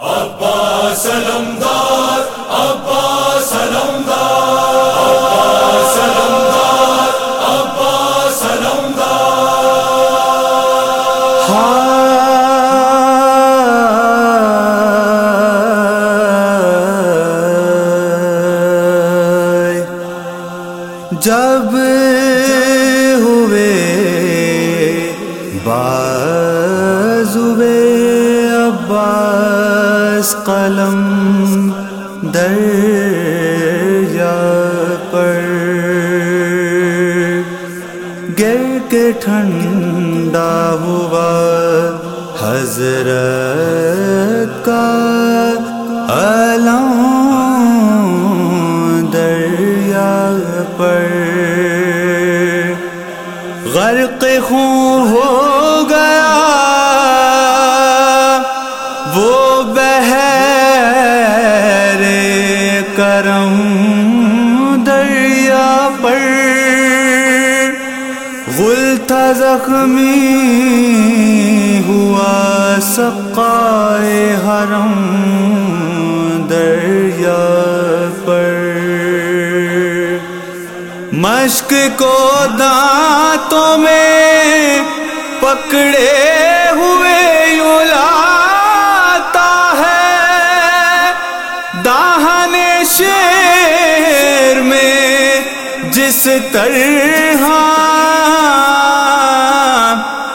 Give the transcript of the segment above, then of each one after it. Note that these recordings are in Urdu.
ابا سلمدار ابا سلمدار ابا سلمدار ابا سلمدار جب ہوئے باز ہوئے عباس قلم دریا پر۔ گر کے ٹھنڈا ہوا حضرت کا علم دریا پر۔ غرق خون ہو گیا۔ پر غل تھا زخمی ہوا سقائے حرم دریا پر۔ مشق کو دانتوں میں پکڑے کس طرح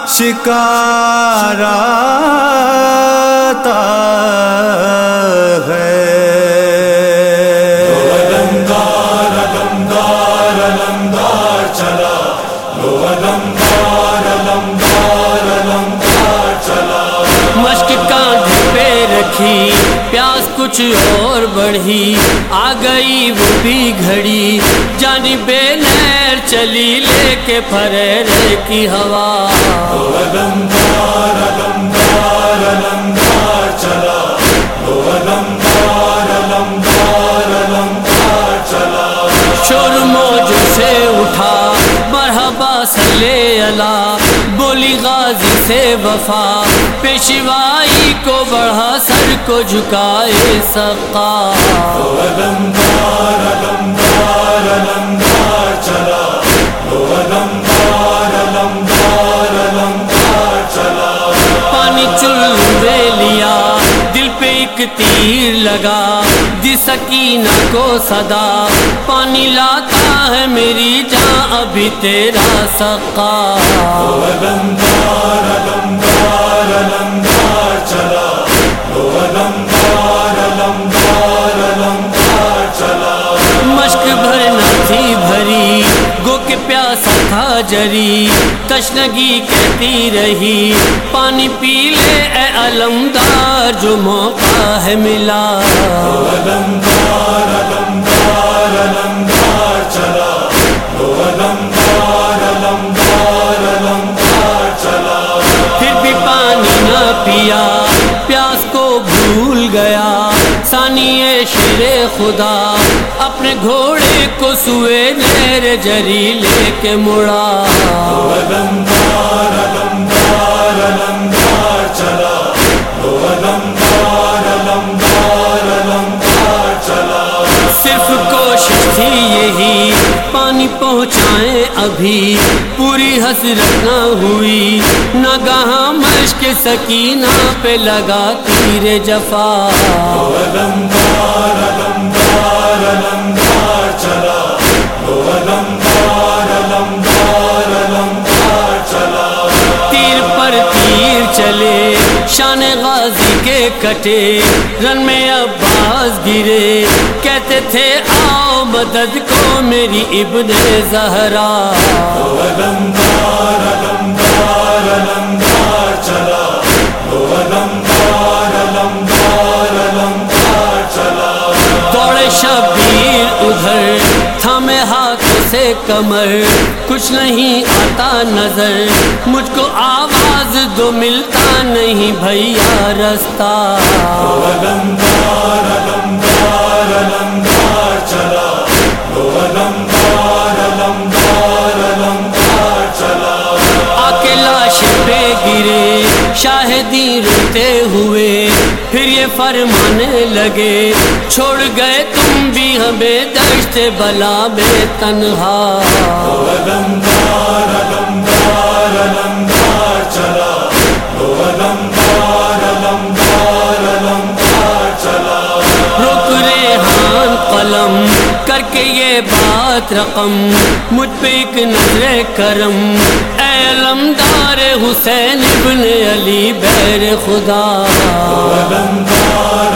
شکار پیاس کچھ اور بڑھی، آ گئی وہ بھی گھڑی۔ جانی بے نیر چلی، لے کے پھرے کی ہوا۔ صلی اللہ بولی غازی سے وفا پیشوائی کو بڑھا سر کو جھکائے سقا ایک تیر لگا، جس سکینہ کو صدا۔ پانی لاتا ہے میری جاں ابھی تیرا سقا۔ علمدار کے پیاسا تھا جری تشنگی کہتی رہی۔ پانی پی لے اے علمدار جو موقع ہے ملا۔ علمدار علمدار علمدار چلا۔ لو علمدار علمدار علمدار چلا۔ پھر بھی پانی نہ پیا پیاس کو بھول گیا۔ ثانی شیر خدا اپنے گھوڑے کو سوئے نیر جری لے کے مڑا۔ علمدار علمدار علمدار چلا علمدار علمدار علمدار چلا صرف کوشش تھی یہی، پانی پہنچائیں ابھی۔ پوری حسرت نہ ہوئی نہ گاہ مشق سکینہ پہ لگا تیر جفا۔ علمدار شان غازی کے کٹے، رن میں عباس گرے۔ کہتے تھے، آؤ مدد کو میری ابن زہرا۔ علمدار علمدار علمدار چلا علمدار علمدار علمدار چلا دوڑے شبیر ادھر۔ تھامے ہاتھ سے کمر، کچھ نہیں آتا نظر۔ مجھ کو آواز دو، ملتا نہیں بھیا رستہ۔ آ شاہدی روتے ہوئے پھر یہ فرمانے لگے، چھوڑ گئے تم بھی ہمیں دشت بلا میں تنہا۔ کہ یہ بات رقم مجھ پہ ایک نظر کرم۔ اے علمدار حسین ابن علی، بیر خدا۔ علمدار